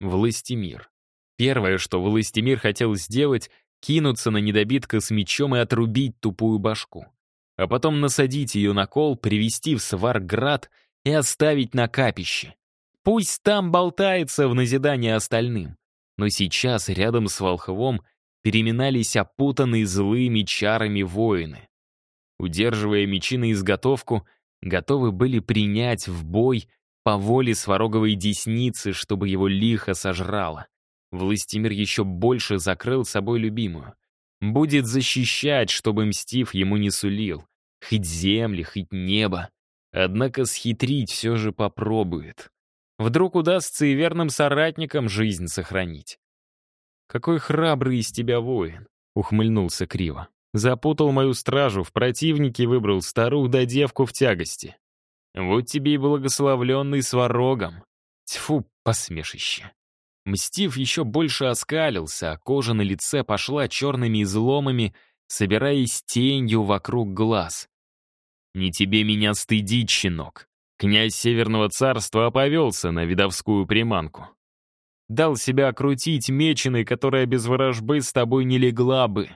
Властимир. Первое, что Властимир хотел сделать, кинуться на недобитка с мечом и отрубить тупую башку. А потом насадить ее на кол, привести в Сварград и оставить на капище. Пусть там болтается в назидание остальным. Но сейчас рядом с Волховом переминались опутанные злыми чарами воины. Удерживая мечи на изготовку, готовы были принять в бой по воле свароговой десницы, чтобы его лихо сожрало. Властимир еще больше закрыл собой любимую. Будет защищать, чтобы мстив ему не сулил. Хоть земли, хоть небо. Однако схитрить все же попробует. Вдруг удастся и верным соратникам жизнь сохранить. «Какой храбрый из тебя воин!» — ухмыльнулся криво. Запутал мою стражу, в противнике выбрал старух да девку в тягости. Вот тебе и благословленный сварогом. Тьфу, посмешище. Мстив еще больше оскалился, а кожа на лице пошла черными изломами, собираясь тенью вокруг глаз. «Не тебе меня стыдить, щенок!» Князь Северного царства оповелся на видовскую приманку. Дал себя окрутить меченой, которая без ворожбы с тобой не легла бы.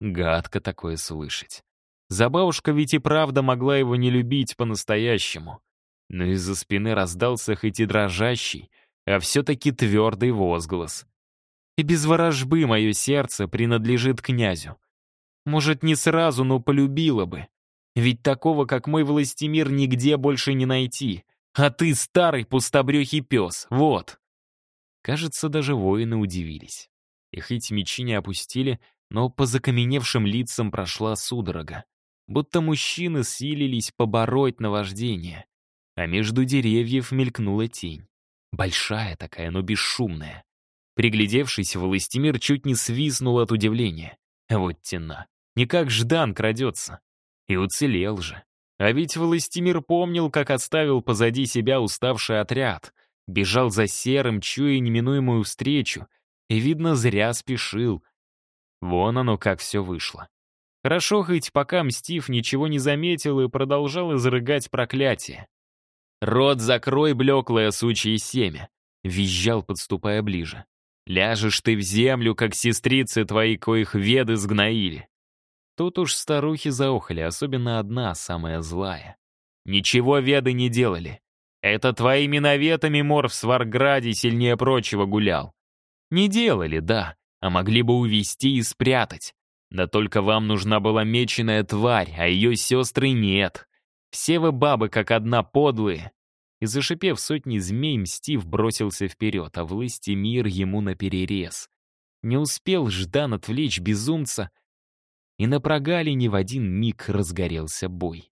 Гадко такое слышать. Забавушка ведь и правда могла его не любить по-настоящему. Но из-за спины раздался хоть и дрожащий, а все-таки твердый возглас. И без ворожбы мое сердце принадлежит князю. Может, не сразу, но полюбила бы. Ведь такого, как мой властемир, нигде больше не найти. А ты старый пустобрехий пес, вот. Кажется, даже воины удивились. И хоть мечи не опустили, но по закаменевшим лицам прошла судорога. Будто мужчины силились побороть наваждение. А между деревьев мелькнула тень. Большая такая, но бесшумная. Приглядевшись, Властимир чуть не свистнул от удивления. Вот тена. Не как Ждан крадется. И уцелел же. А ведь Властимир помнил, как оставил позади себя уставший отряд, бежал за серым, чуя неминуемую встречу, и, видно, зря спешил. Вон оно, как все вышло. Хорошо хоть пока Мстив ничего не заметил и продолжал изрыгать проклятие. «Рот закрой, блеклое сучье семя!» — визжал, подступая ближе. «Ляжешь ты в землю, как сестрицы твои, коих веды сгноили!» Тут уж старухи заохали, особенно одна, самая злая. «Ничего веды не делали. Это твоими наветами мор в Сварграде сильнее прочего гулял. Не делали, да, а могли бы увести и спрятать. Да только вам нужна была меченая тварь, а ее сестры нет. Все вы бабы как одна подлые. И зашипев сотни змей, Мстив бросился вперед, а власти мир ему наперерез. Не успел Ждан отвлечь безумца, и на прогалине в один миг разгорелся бой.